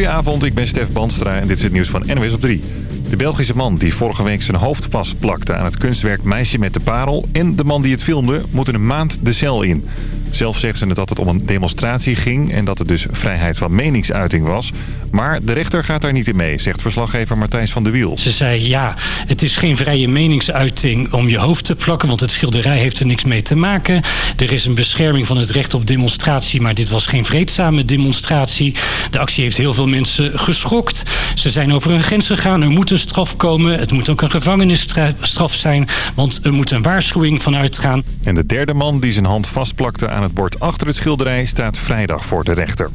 Goedenavond, ik ben Stef Banstra en dit is het nieuws van NWS op 3. De Belgische man die vorige week zijn hoofd vastplakte aan het kunstwerk Meisje met de Parel... en de man die het filmde, moeten een maand de cel in. Zelf zeggen ze dat het om een demonstratie ging en dat het dus vrijheid van meningsuiting was. Maar de rechter gaat daar niet in mee, zegt verslaggever Martijs van de Wiel. Ze zei ja, het is geen vrije meningsuiting om je hoofd te plakken, want het schilderij heeft er niks mee te maken. Er is een bescherming van het recht op demonstratie, maar dit was geen vreedzame demonstratie. De actie heeft heel veel mensen geschokt. Ze zijn over een grens gegaan, er moet een straf komen. Het moet ook een gevangenisstraf zijn, want er moet een waarschuwing van uitgaan. En de derde man die zijn hand vastplakte aan het bord achter het schilderij staat vrijdag voor de rechter.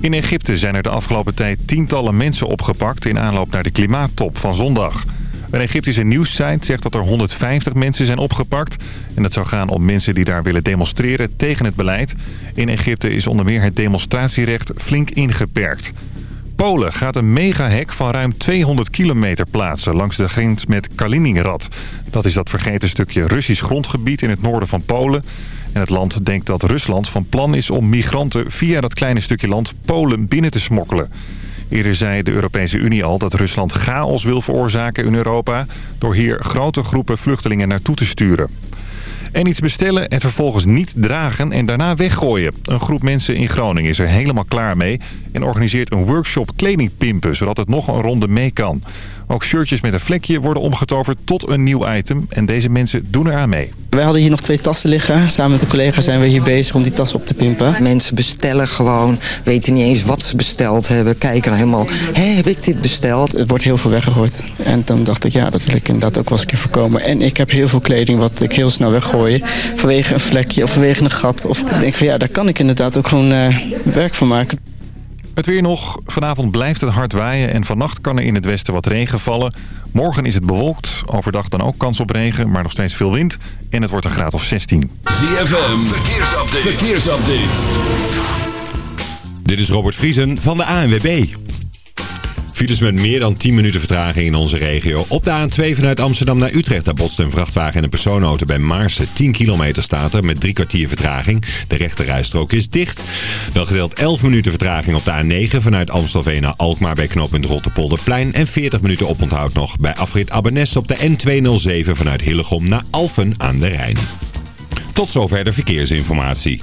In Egypte zijn er de afgelopen tijd tientallen mensen opgepakt in aanloop naar de klimaattop van zondag. Een Egyptische nieuwssite zegt dat er 150 mensen zijn opgepakt. En dat zou gaan om mensen die daar willen demonstreren tegen het beleid. In Egypte is onder meer het demonstratierecht flink ingeperkt. Polen gaat een megahek van ruim 200 kilometer plaatsen langs de grens met Kaliningrad. Dat is dat vergeten stukje Russisch grondgebied in het noorden van Polen. En het land denkt dat Rusland van plan is om migranten via dat kleine stukje land Polen binnen te smokkelen. Eerder zei de Europese Unie al dat Rusland chaos wil veroorzaken in Europa... door hier grote groepen vluchtelingen naartoe te sturen. En iets bestellen en vervolgens niet dragen en daarna weggooien. Een groep mensen in Groningen is er helemaal klaar mee... en organiseert een workshop kledingpimpen, zodat het nog een ronde mee kan. Ook shirtjes met een vlekje worden omgetoverd tot een nieuw item. En deze mensen doen eraan mee. Wij hadden hier nog twee tassen liggen. Samen met een collega zijn we hier bezig om die tassen op te pimpen. Mensen bestellen gewoon, weten niet eens wat ze besteld hebben. Kijken dan helemaal, hé, heb ik dit besteld? Het wordt heel veel weggegooid. En dan dacht ik, ja, dat wil ik inderdaad ook wel eens een keer voorkomen. En ik heb heel veel kleding wat ik heel snel weggooi. Vanwege een vlekje of vanwege een gat. Of ik denk van ja, daar kan ik inderdaad ook gewoon uh, werk van maken. Het weer nog. Vanavond blijft het hard waaien en vannacht kan er in het westen wat regen vallen. Morgen is het bewolkt. Overdag dan ook kans op regen, maar nog steeds veel wind. En het wordt een graad of 16. ZFM, verkeersupdate. verkeersupdate. Dit is Robert Vriesen van de ANWB. Files met meer dan 10 minuten vertraging in onze regio. Op de A2 vanuit Amsterdam naar Utrecht. Daar botst een vrachtwagen en een personenauto bij Maarsen. 10 kilometer staat er met drie kwartier vertraging. De rechterrijstrook is dicht. Wel gedeeld 11 minuten vertraging op de A9 vanuit Amstelveen naar Alkmaar bij knooppunt Rotterpolderplein. En 40 minuten oponthoud nog bij afrit Abbenest op de N207 vanuit Hillegom naar Alphen aan de Rijn. Tot zover de verkeersinformatie.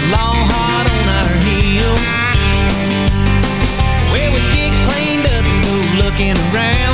the long hard on our heels. Where we get cleaned up and go looking around.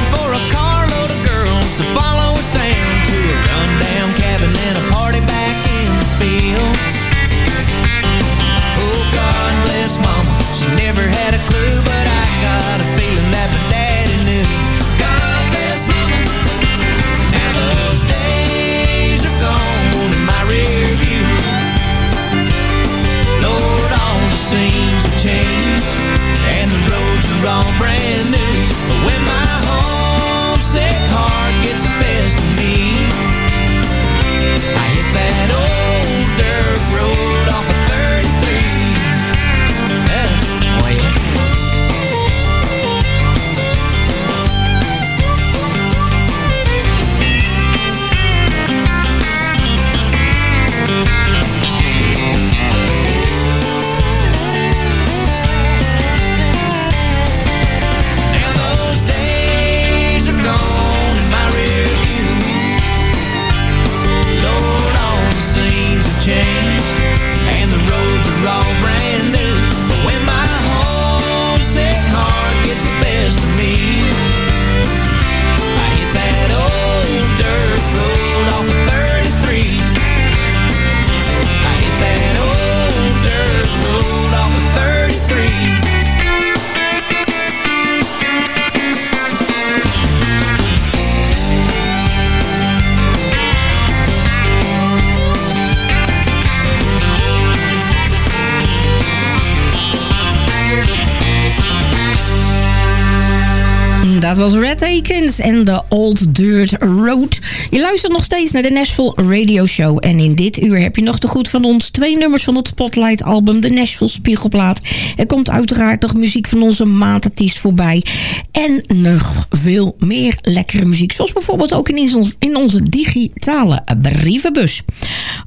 can En de Old Dirt Road. Je luistert nog steeds naar de Nashville Radio Show. En in dit uur heb je nog te goed van ons twee nummers van het Spotlight album, de Nashville Spiegelplaat. Er komt uiteraard nog muziek van onze maatartiest voorbij. En nog veel meer lekkere muziek. Zoals bijvoorbeeld ook in onze digitale brievenbus.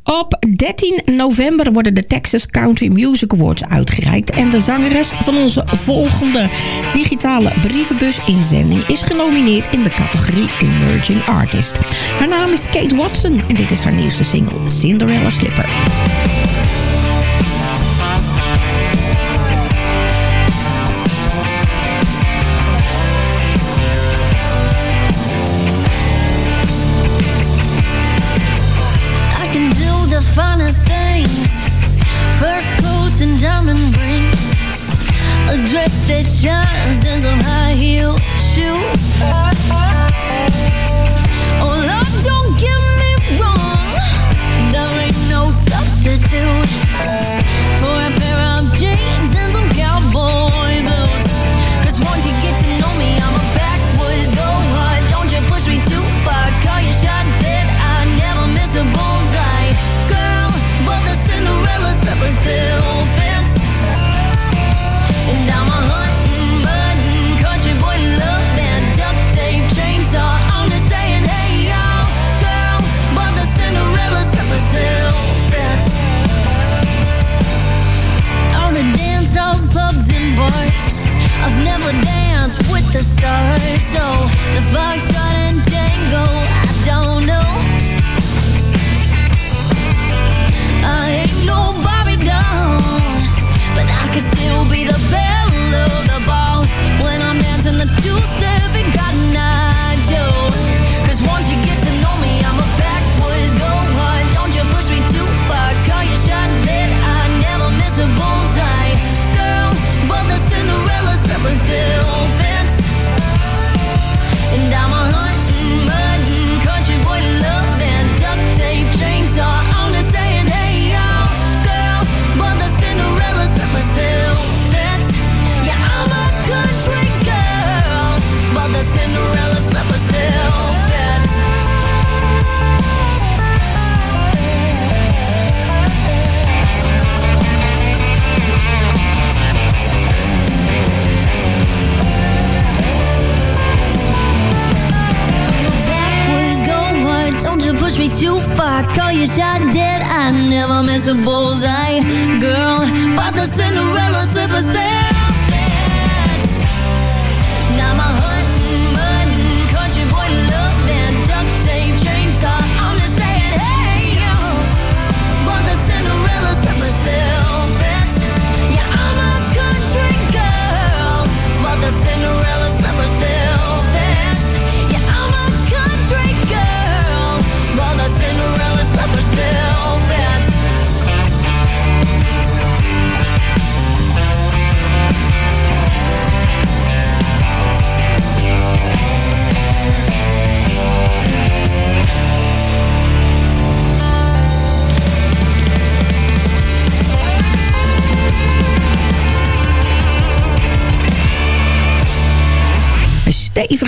Op 13 november worden de Texas Country Music Awards uitgereikt. En de zangeres van onze volgende digitale brievenbus inzending is genomineerd in de categorie Emerging Artist. Haar naam is Kate Watson en dit is haar nieuwste single Cinderella Slipper.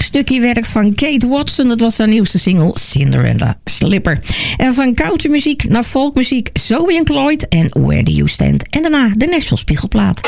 Stukje werk van Kate Watson. Dat was haar nieuwste single Cinderella Slipper. En van countrymuziek naar folkmuziek Zoe en Cloyd en Where Do You Stand. En daarna de Nashville Spiegelplaat.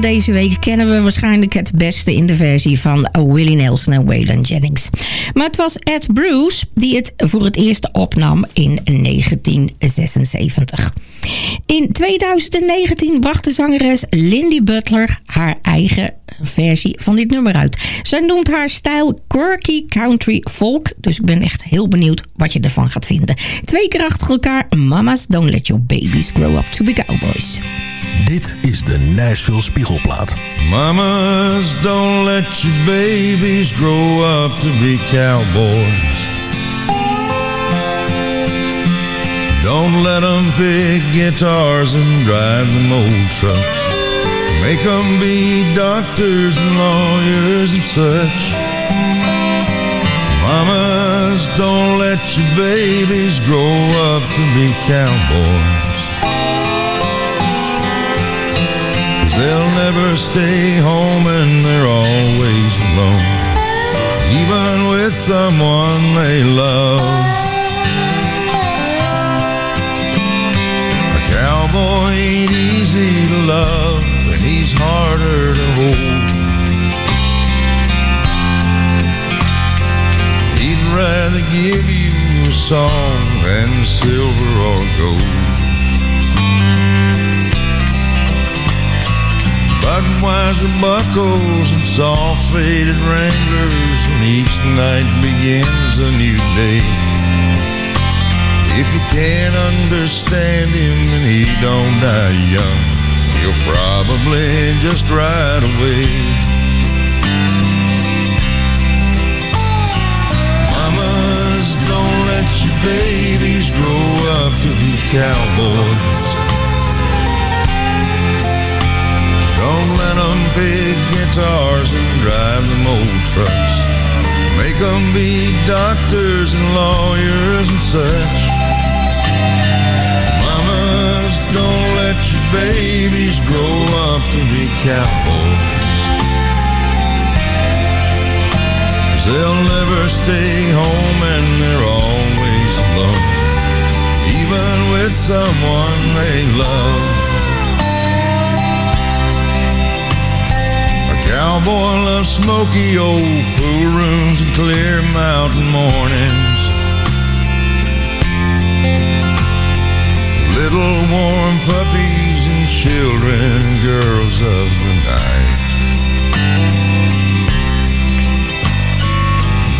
Deze week kennen we waarschijnlijk het beste in de versie van Willie Nelson en Waylon Jennings. Maar het was Ed Bruce die het voor het eerst opnam in 1976. In 2019 bracht de zangeres Lindy Butler haar eigen versie van dit nummer uit. Zij noemt haar stijl quirky country folk, dus ik ben echt heel benieuwd wat je ervan gaat vinden. Twee keer achter elkaar, Mama's Don't Let Your Babies Grow Up To Be Cowboys. Dit is de Nashville Spiegelplaat. Mamas, don't let your babies grow up to be cowboys. Don't let them pick guitars and drive them old trucks. Make them be doctors and lawyers and such. Mamas, don't let your babies grow up to be cowboys. they they'll never stay home and they're always alone. Even with someone they love. A cowboy ain't easy to love, and he's harder to hold. He'd rather give you a song than silver or gold. Budweiser buckles and soft faded Wranglers, and each night begins a new day. If you can't understand him and he don't die young, he'll probably just ride away. Mamas, don't let your babies grow up to be cowboys. Don't let them pick guitars and drive them old trucks. Make them be doctors and lawyers and such. Babies grow up to be cowboys. they they'll never stay home and they're always alone. Even with someone they love. A cowboy loves smoky old pool rooms and clear mountain mornings. Little warm and children, girls of the night.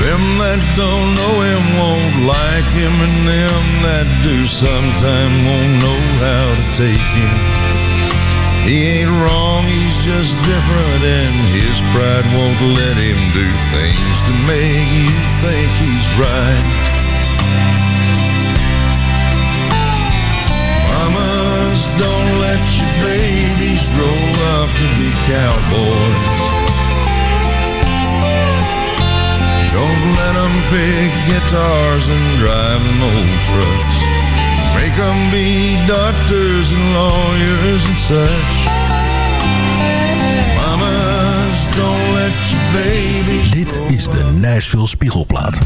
Them that don't know him won't like him, and them that do sometime won't know how to take him. He ain't wrong, he's just different, and his pride won't let him do things to make you think he's right. Cowboys. Don't let them pick guitars and drive them old trucks. Make them be doctors and lawyers and such. Mamas, don't let your babies Dit is de Nashville Spiegelplaat.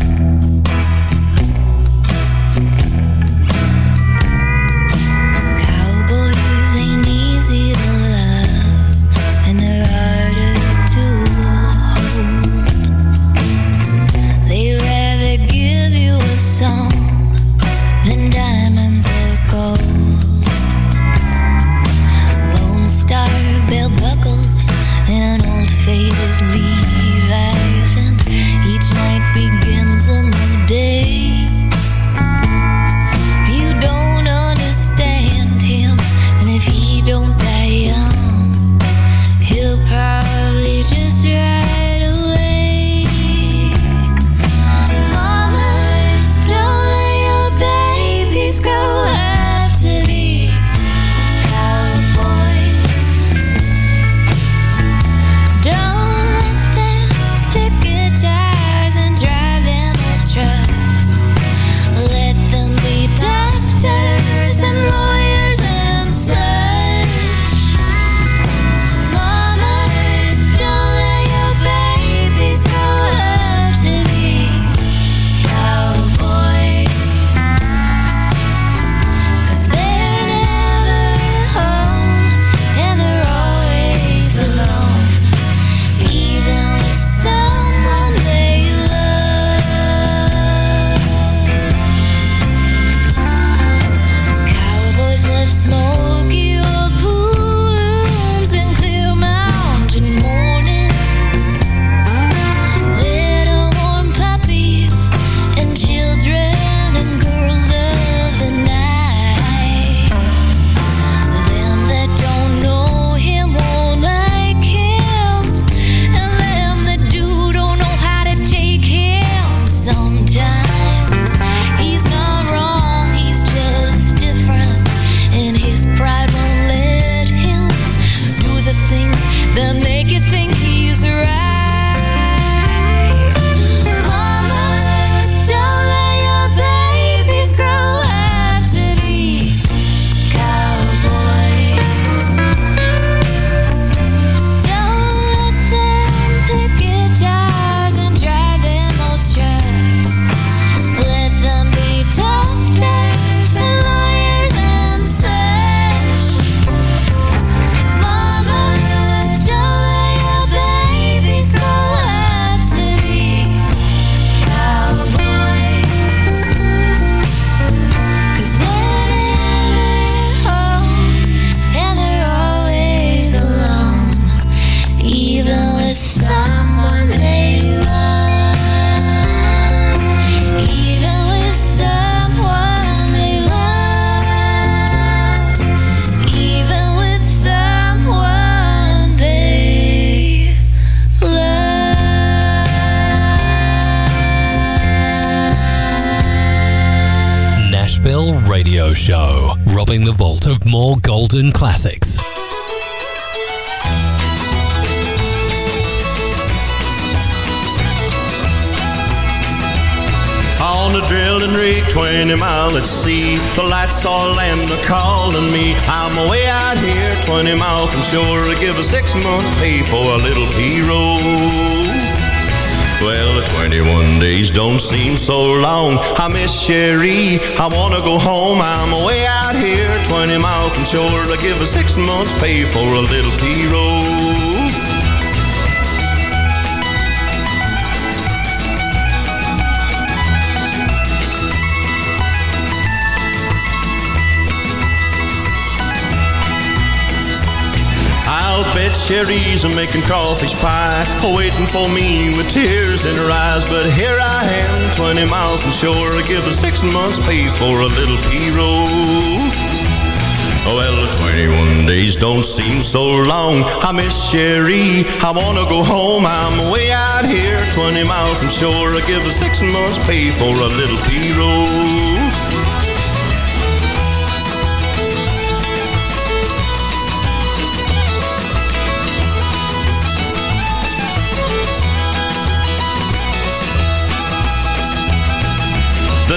Radio show, robbing the vault of more golden classics. On the drilling rig, 20 mile at sea. The lights all land are calling me. I'm way out here, 20 miles from shore. Give a six months pay for a little P-roll. Well, the 21 days don't seem so long. I miss Sherry. I wanna go home. I'm way out here, 20 miles from shore. I give a six months pay for a little P-roll. I'll bet Sherry's are making crawfish pie, oh, waiting for me with tears in her eyes. But here I am, 20 miles from shore, I give her six months pay for a little P-roll. Oh, well, 21 days don't seem so long. I miss Sherry. I wanna go home. I'm way out here, 20 miles from shore. I give her six months pay for a little P-roll.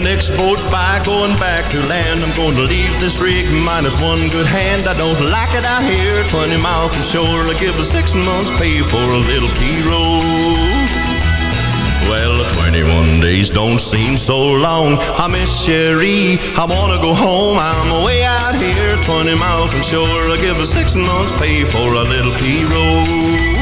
Next boat by going back to land. I'm going to leave this rig minus one good hand. I don't like it out here, 20 miles from shore. I give her six months pay for a little P-roll. Well, 21 days don't seem so long. I miss Sherry. I wanna go home. I'm way out here, 20 miles from shore. I give her six months pay for a little P-roll.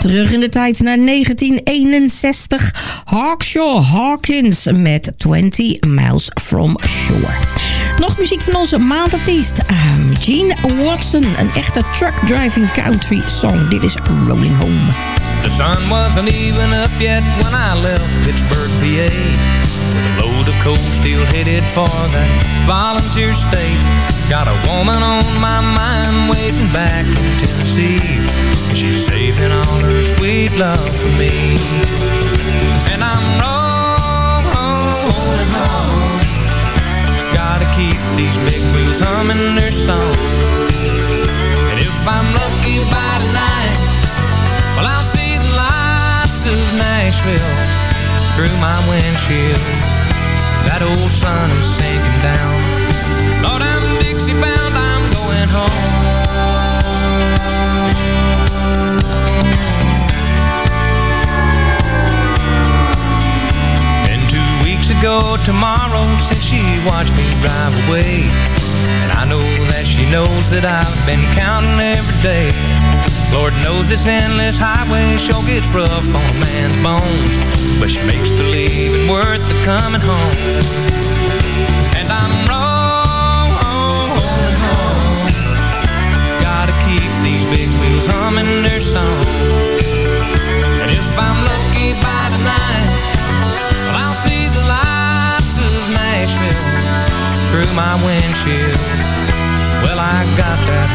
Terug in de tijd naar 1961. Hawkshaw Hawkins met 20 Miles From Shore. Nog muziek van onze maandartiest um, Gene Watson. Een echte truck driving country song. Dit is Rolling Home. The sun wasn't even up yet when I left Pittsburgh, PA. Load of coal still headed for that volunteer state. Got a woman on my mind waiting back in Tennessee. She's saving all her sweet love for me. And I'm rolling home. Gotta keep these big wheels humming their song. And if I'm lucky by tonight, well, I'll see the lights of Nashville through my windshield. That old sun is sinking down. Lord, I'm Dixie bound, I'm going home. Been two weeks ago tomorrow since she watched me drive away. And I know that she knows that I've been counting every day. Lord knows this endless highway sure gets rough on a man's bones. But she makes the leaving worth the coming home. And I'm rolling home. Gotta keep these big wheels humming their song. And if I'm lucky by tonight, well, I'll see the lights of Nashville through my windshield. Well, I got that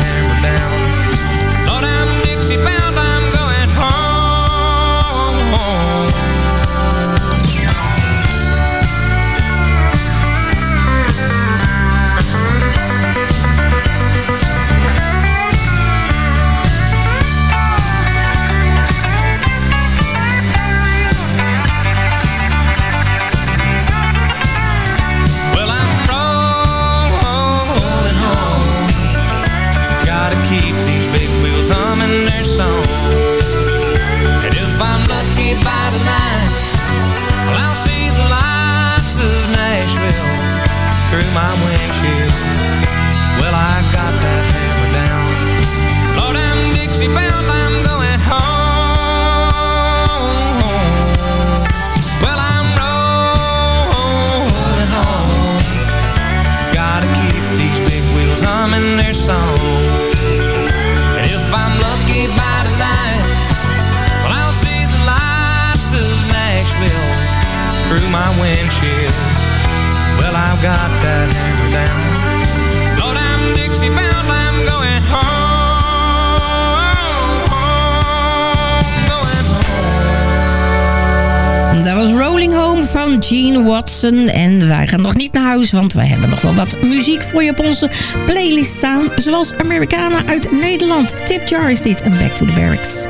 En wij gaan nog niet naar huis, want wij hebben nog wel wat muziek voor je op onze playlist staan. Zoals Americana uit Nederland. Tip Jar is dit en Back to the Barracks.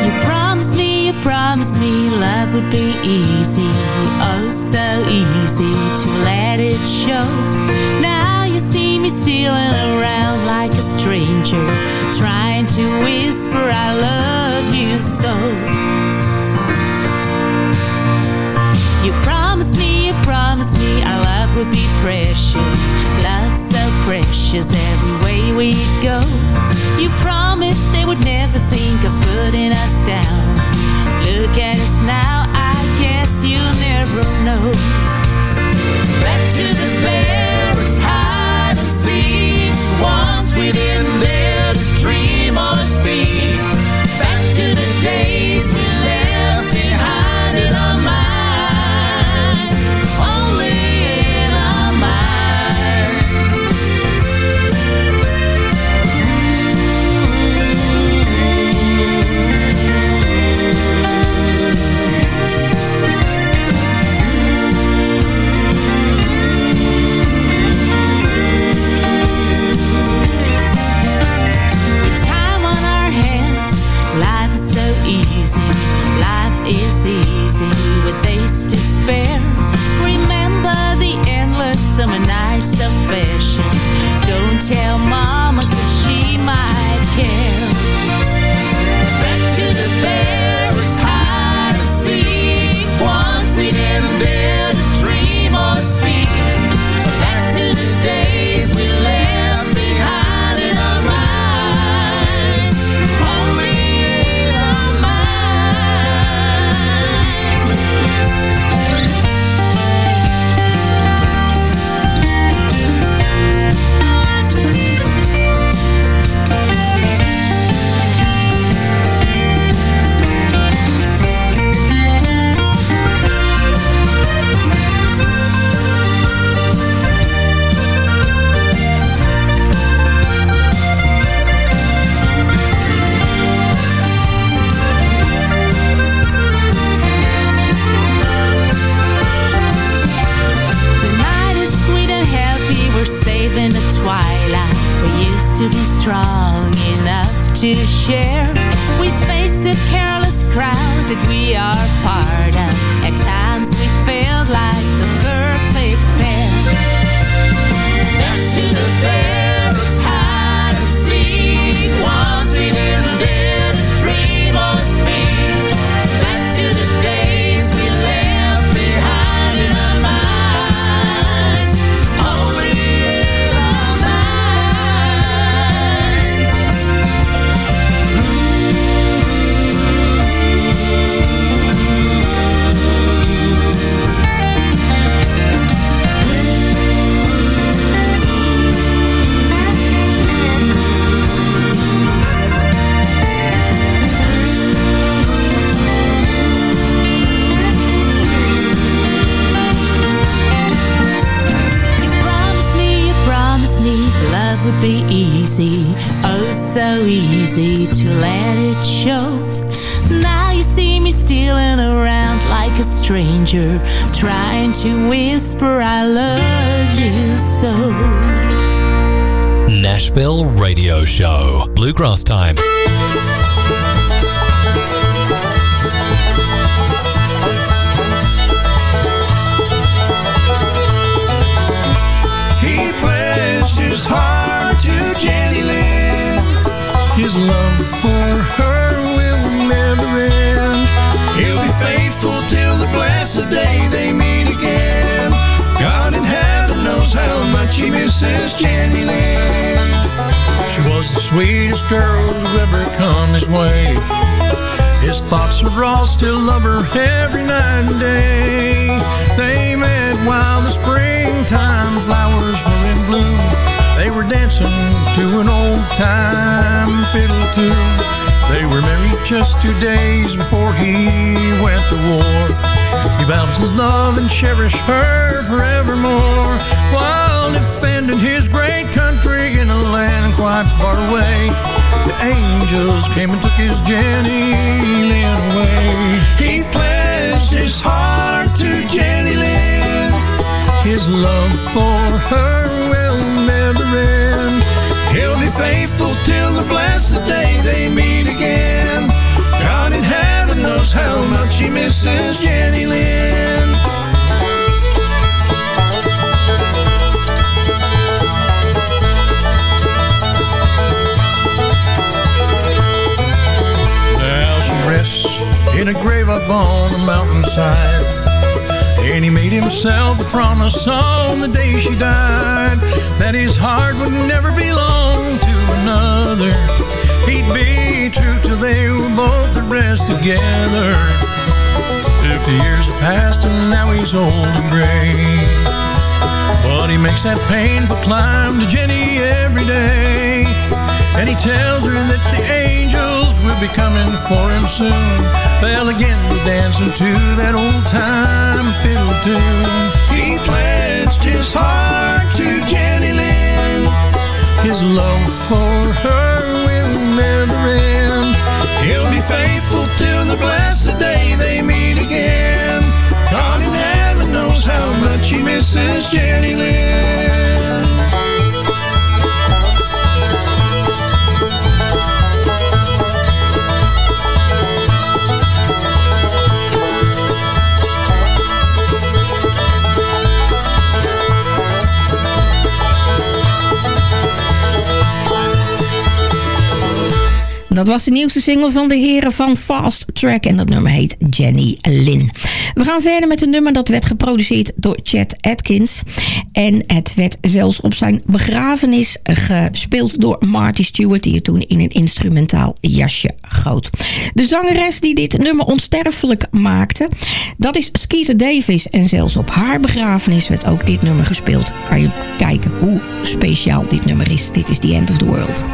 You promised me, you promised me love would be easy. Oh, so easy to let it show. Now you see me stealing around like a stranger. Trying to whisper I love you so. Precious. Love so precious every way we go. You promised they would never think of putting us down. Look at us now, I guess you'll never know. Back to the barracks, hide and seek. Once we didn't Jenny Lynn. She was the sweetest girl to ever come his way. His thoughts are all still love her every night and day. They met while the springtime flowers were in bloom. They were dancing to an old time fiddle tune. They were married just two days before he went to war. He vowed to love and cherish her forevermore while defending his great country in a land quite far away. The angels came and took his Jenny Lynn away. He pledged his heart to Jenny Lynn. His love for her will never end. He'll be faithful till the blessed day they meet again. God in heaven knows how much he misses Jenny Lynn. In a grave up on the mountainside. And he made himself a promise on the day she died that his heart would never belong to another. He'd be true till they were both at rest together. Fifty years have passed and now he's old and gray. But he makes that painful climb to Jenny every day. And he tells her that the angels will be coming for him soon. They'll again be dancing to that old time fiddle tune. He pledged his heart to Jenny Lynn. His love for her will never end. He'll be faithful till the blessed day they meet again. God in heaven knows how much he misses Jenny Lynn. Dat was de nieuwste single van de heren van Fast Track. En dat nummer heet Jenny Lynn. We gaan verder met een nummer dat werd geproduceerd door Chet Atkins. En het werd zelfs op zijn begrafenis gespeeld door Marty Stewart... die het toen in een instrumentaal jasje goot. De zangeres die dit nummer onsterfelijk maakte... dat is Skeeter Davis. En zelfs op haar begrafenis werd ook dit nummer gespeeld. Kan je kijken hoe speciaal dit nummer is. Dit is The End of the World.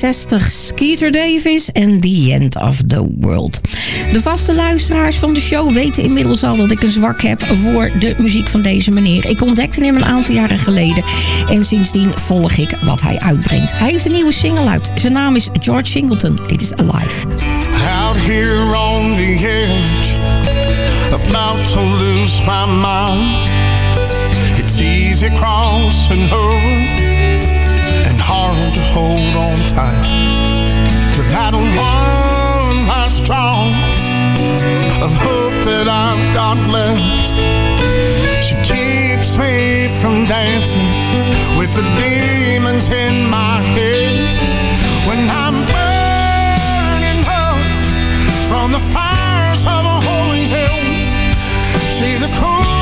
1962, Skeeter Davis en The End of the World. De vaste luisteraars van de show weten inmiddels al dat ik een zwak heb voor de muziek van deze meneer. Ik ontdekte hem een aantal jaren geleden en sindsdien volg ik wat hij uitbrengt. Hij heeft een nieuwe single uit. Zijn naam is George Singleton. Dit is Alive. Here on the edge, about to lose my mind. It's easy over hard to hold on tight to that one last strong. of hope that I've got left. She keeps me from dancing with the demons in my head when I'm burning up from the fires of a holy hell. She's a cool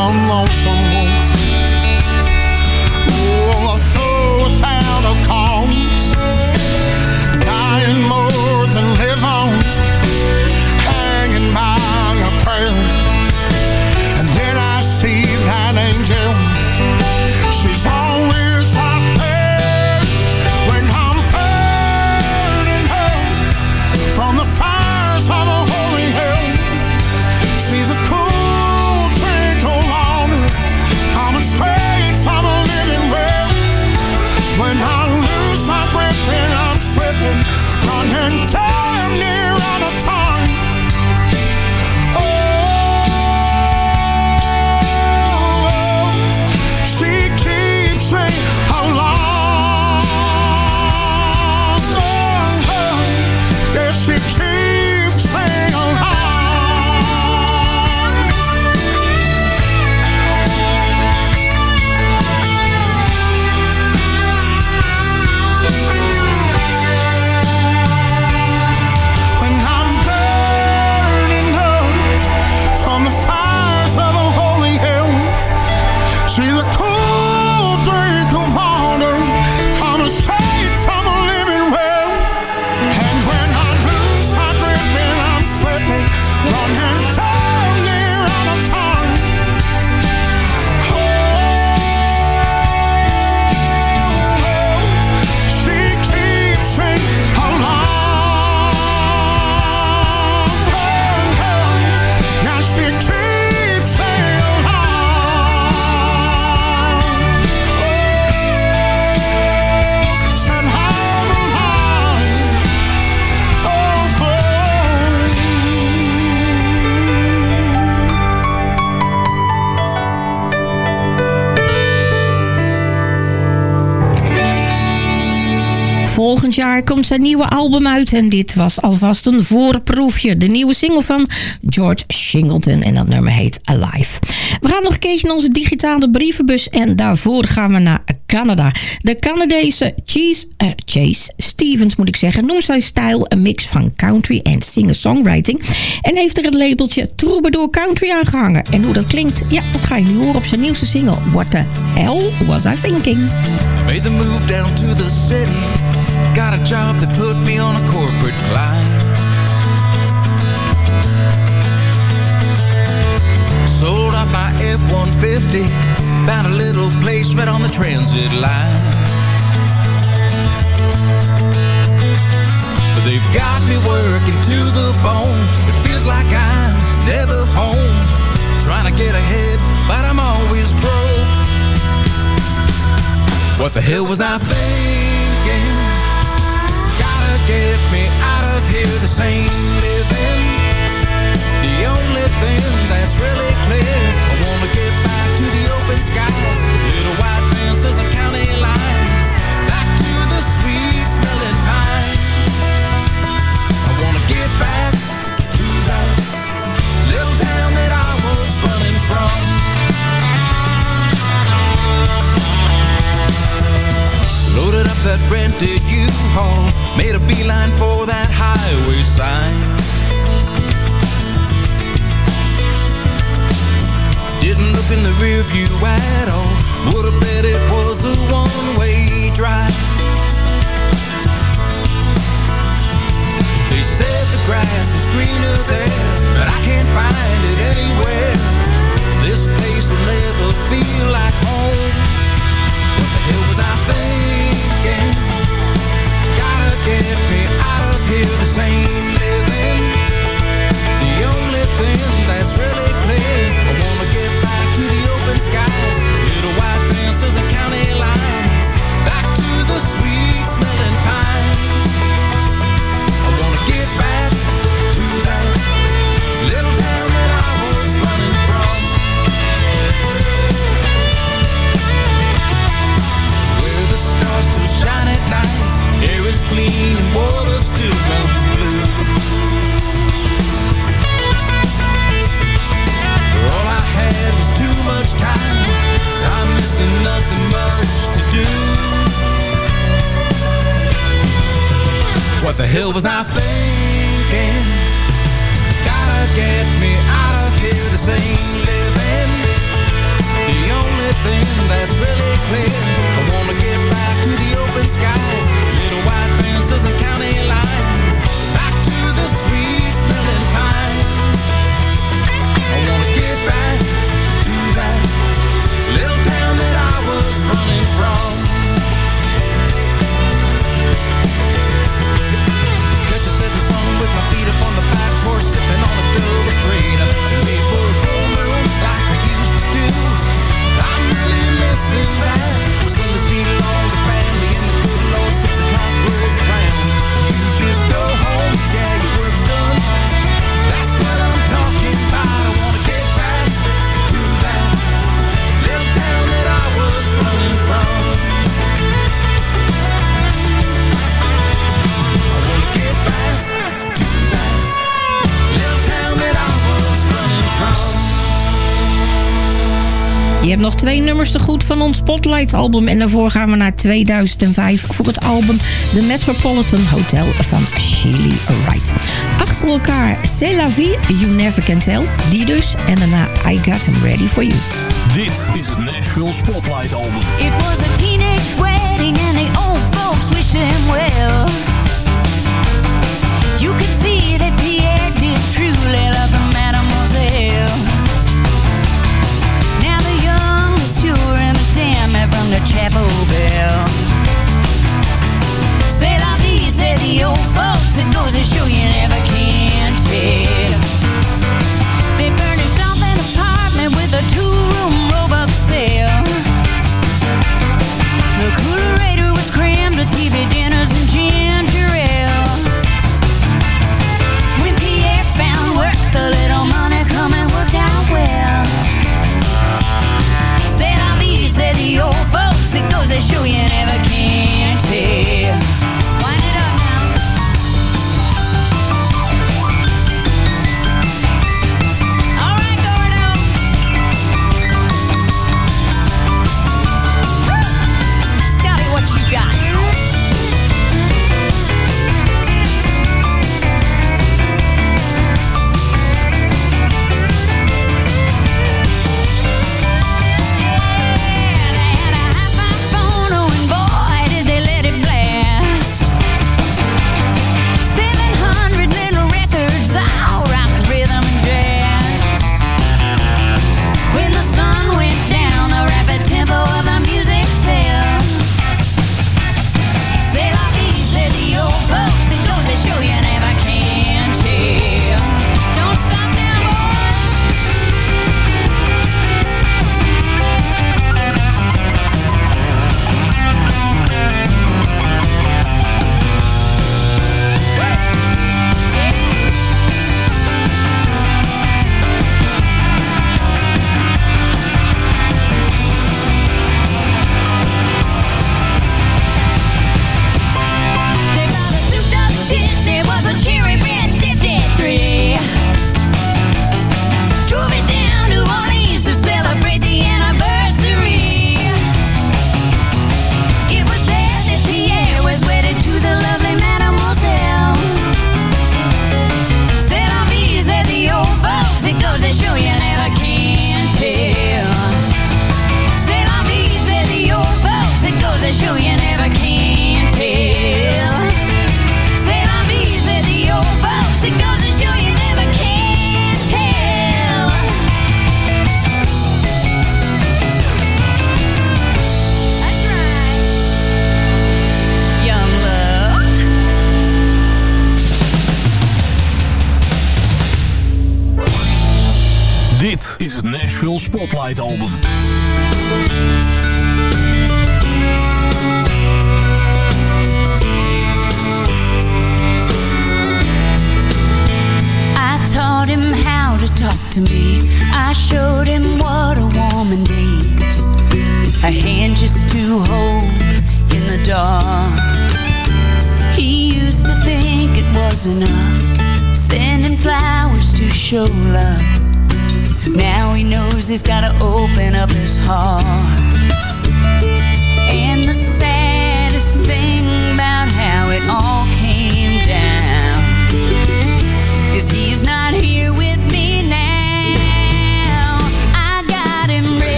我老想。Jaar komt zijn nieuwe album uit en dit was alvast een voorproefje. De nieuwe single van George Shingleton en dat nummer heet Alive. We gaan nog een keertje naar onze digitale brievenbus en daarvoor gaan we naar Canada. De Canadese Chase, eh, Chase Stevens moet ik zeggen, noemt zijn stijl een mix van country en singer-songwriting en heeft er het labeltje Troubadour Country aangehangen. En hoe dat klinkt, ja, dat ga je nu horen op zijn nieuwste single What the Hell Was I Thinking? Made the move down to the city. Got a job that put me on a corporate glide. Sold off my F-150. Found a little placement on the transit line. But they've got me working to the bone. It feels like I'm never home. Trying to get ahead, but I'm always broke. What the hell was I thinking? Get me out of here. This ain't living. The only thing that's really clear. I wanna get back to the open skies, little white fences and county lines. Back to the sweet smelling pine. I wanna get back to that little town that I was running from. Loaded up that rented U-Haul. Made a beeline for that highway sign. Didn't look in the rear view at all. Would've bet it was a one-way drive. They said the grass was greener there But I can't find it anywhere. This place will never feel like home. What the hell was I thinking? again. Gotta get me out of here, this ain't living. The only thing that's really clear, I wanna get back to the open skies. Little white fences and county Twee nummers te goed van ons Spotlight-album. En daarvoor gaan we naar 2005 voor het album The Metropolitan Hotel van Shirley Wright. Achter elkaar C'est la vie, You Never Can Tell. Die dus. En daarna I Got Him Ready For You. Dit is het Nashville Spotlight-album. It was a teenage wedding and the old folks wishing well.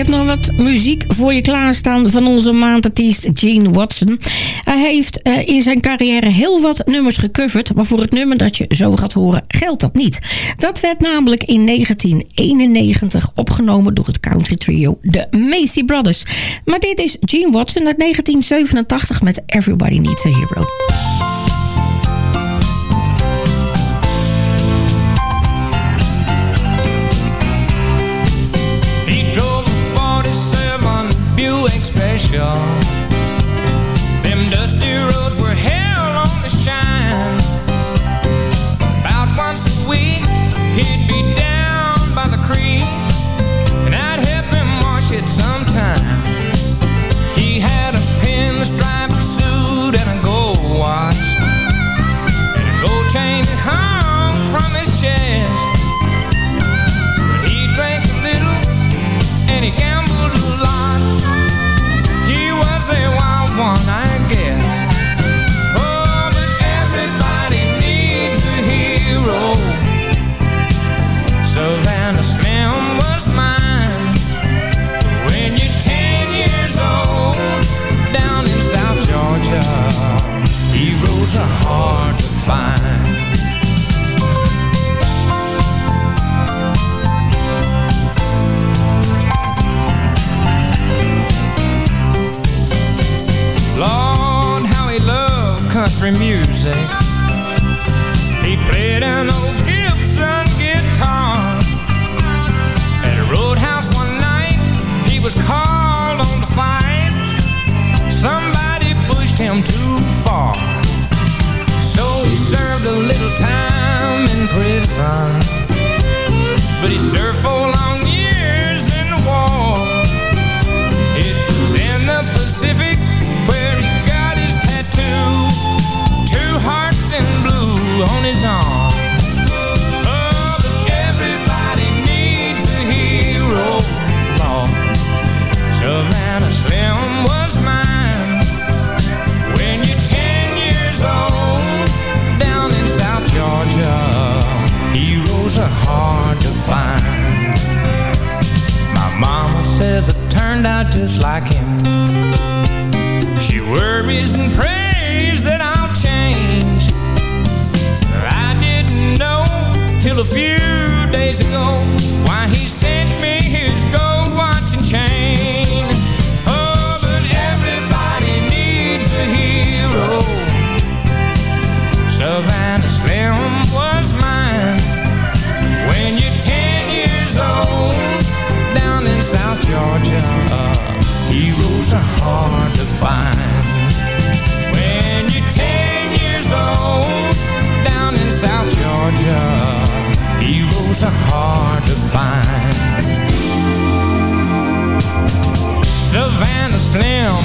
heb nog wat muziek voor je klaarstaan van onze maandartiest Gene Watson. Hij heeft eh, in zijn carrière heel wat nummers gecoverd, maar voor het nummer dat je zo gaat horen geldt dat niet. Dat werd namelijk in 1991 opgenomen door het country trio de Macy Brothers. Maar dit is Gene Watson uit 1987 met Everybody Needs a Hero. special. Them dusty roads were hell on the shine. About once a week he'd be in music.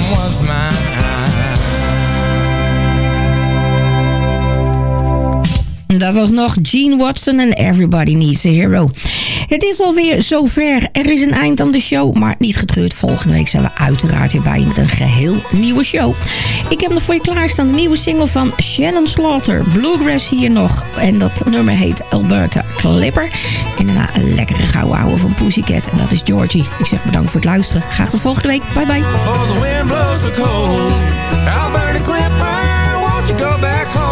Was. Dat was nog Gene Watson en Everybody Needs a Hero. Het is alweer zover. Er is een eind aan de show, maar niet getreurd. Volgende week zijn we uiteraard weer bij met een geheel nieuwe show. Ik heb nog voor je klaarstaan de nieuwe single van Shannon Slaughter. Bluegrass hier nog. En dat nummer heet Alberta Clipper. En daarna een lekkere gouden ouwe van Pussycat. En dat is Georgie. Ik zeg bedankt voor het luisteren. Graag tot volgende week. Bye bye. Oh, the wind blows so cold. Alberta Clipper, won't you go back?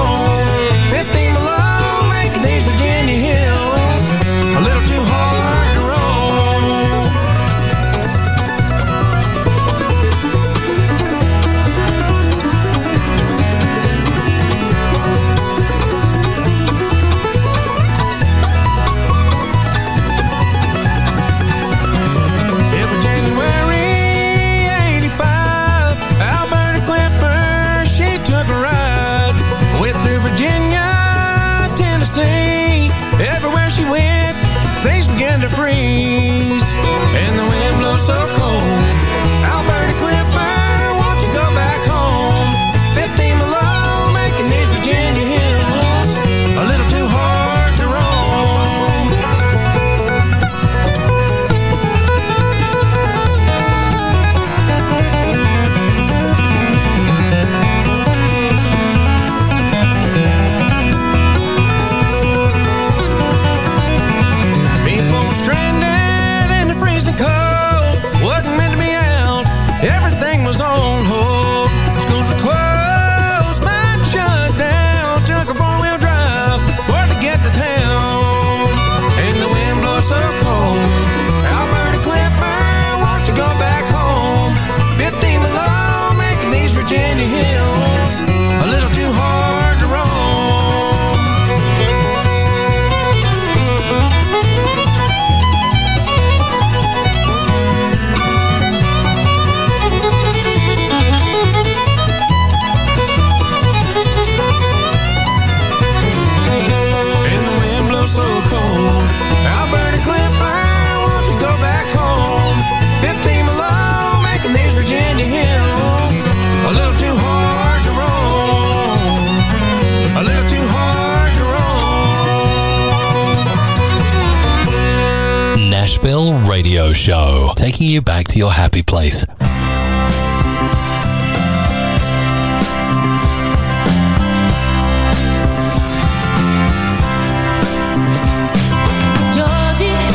Show. Taking you back to your happy place. Georgie,